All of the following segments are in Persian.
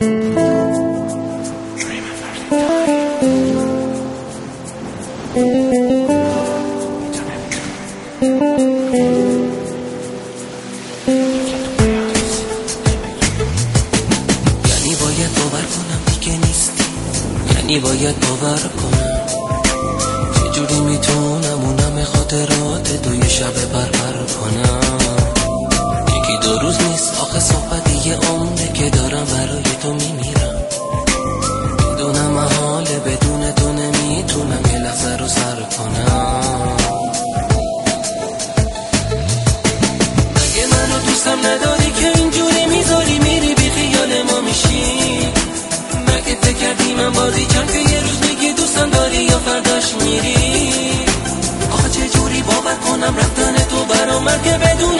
یعنی باید باور کنم یعنی جوری می‌تونم اونم خاطرات دوی شب بربر کنم؟ یکی دو روز نیست. آخه صحبت یه عمره که دارم আমাকে বেদুন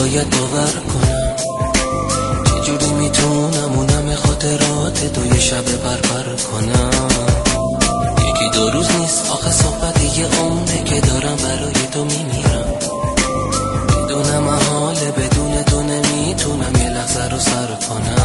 باید باور کنم. چجوری می‌تونم اونم خاطرات تو یه شب بربر کنم؟ یکی دو روز نیست آخه صحبت یه عمره که دارم برای تو میمیرم. بدونم حاله بدون تو نمی‌تونم یه لحظه رو سر کنم.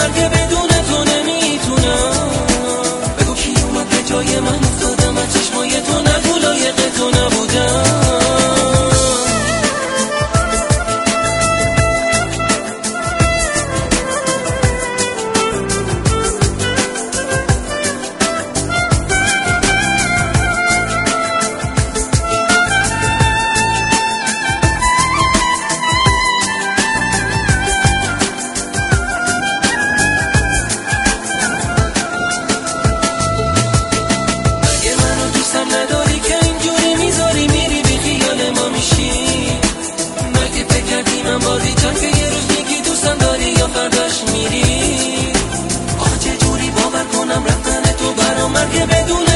من که بدون تو نمی‌تونم. بگو کی اومد به جای من افتاد bebendo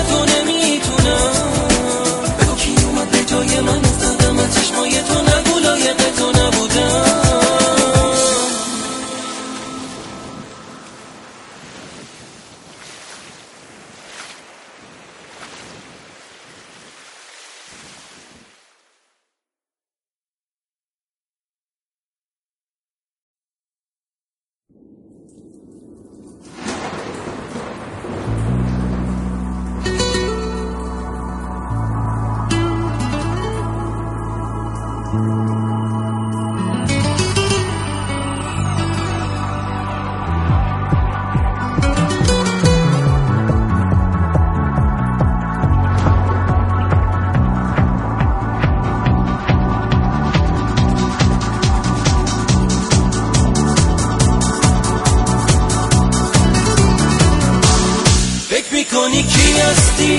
می‌کنی کیستی؟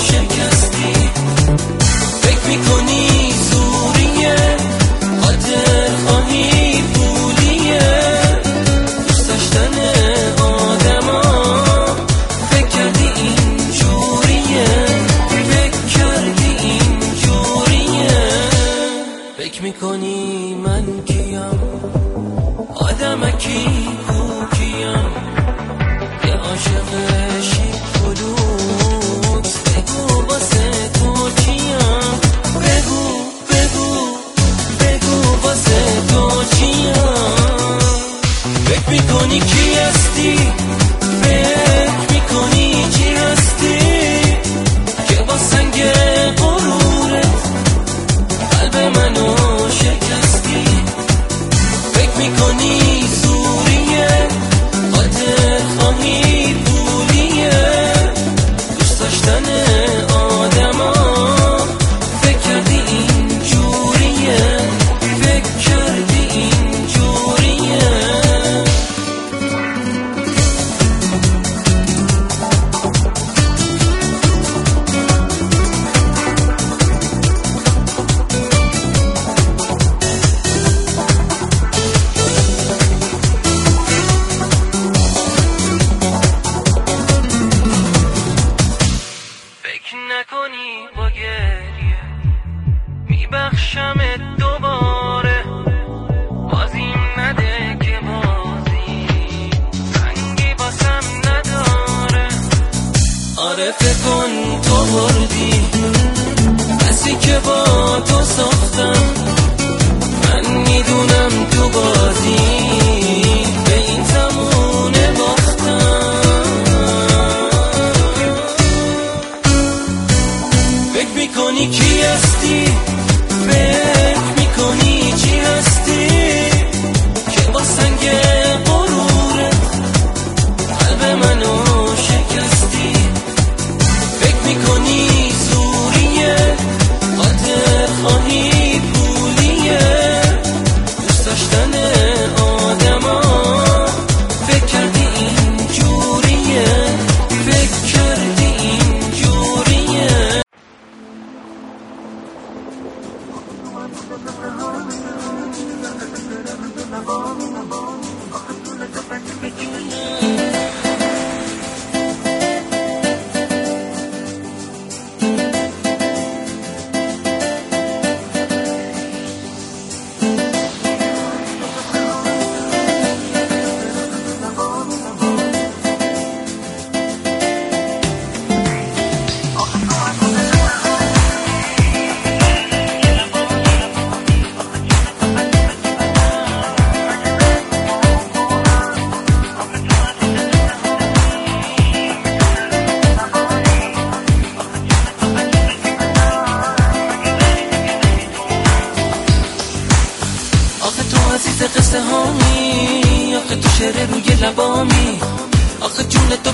shake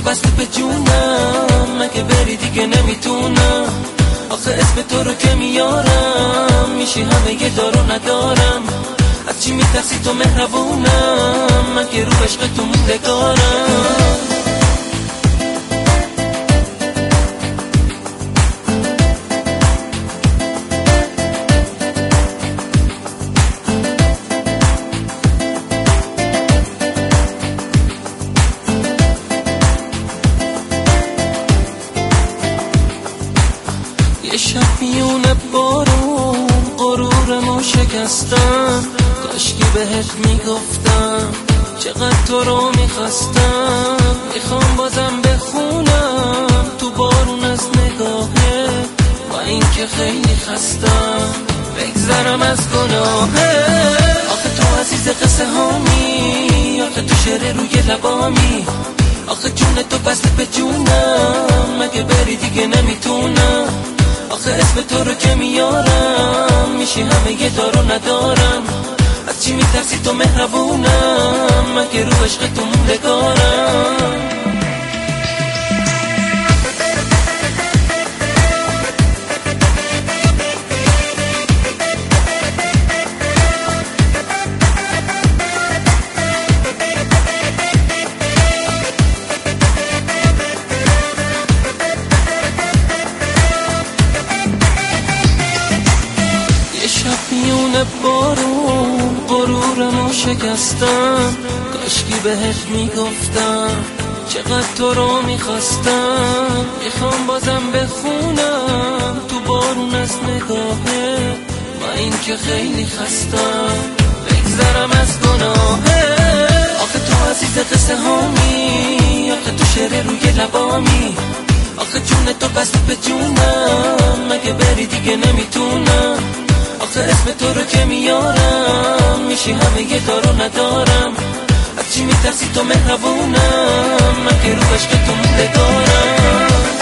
بسته به جونم مگه بری دیگه نمی‌تونم. آخه اسم تو رو که میارم میشی همه یه دارو ندارم. از چی میترسی تو مهربونم مگه رو عشق تو موندگارم بهت می‌گفتم چقدر تو رو می‌خواستم. می‌خوام بازم بخونم تو بارون از نگاهه. با اینکه خیلی خستم بگذرم از گناهه. آخه تو عزیز قصه هامی آخه تو شعر روی لبامی. آخه جون تو بسته به جونم مگه بری دیگه نمی‌تونم. آخه اسم تو رو که میارم میشی همه یه دارو ندارم. از چی میترسی تو مهربونم مگه رو عشق تو موندگارم شکستم کاشکی بهت می‌گفتم. چقدر تو رو می‌خواستم. می‌خوام بازم بخونم. تو بارون از نگاهه. با اینکه خیلی خستم. بگذرم از گناهه. آخه تو عزیز قصه هامی. آخه تو شعر روی لبامی. آخه جون تو بسته به جونم. مگه بری دیگه نمی‌تونم. آخه اسم تو رو که میارم میشی همه یه دارو ندارم. از چی میترسی؟ تو مهربونم مگه رو عشق تو موندگارم.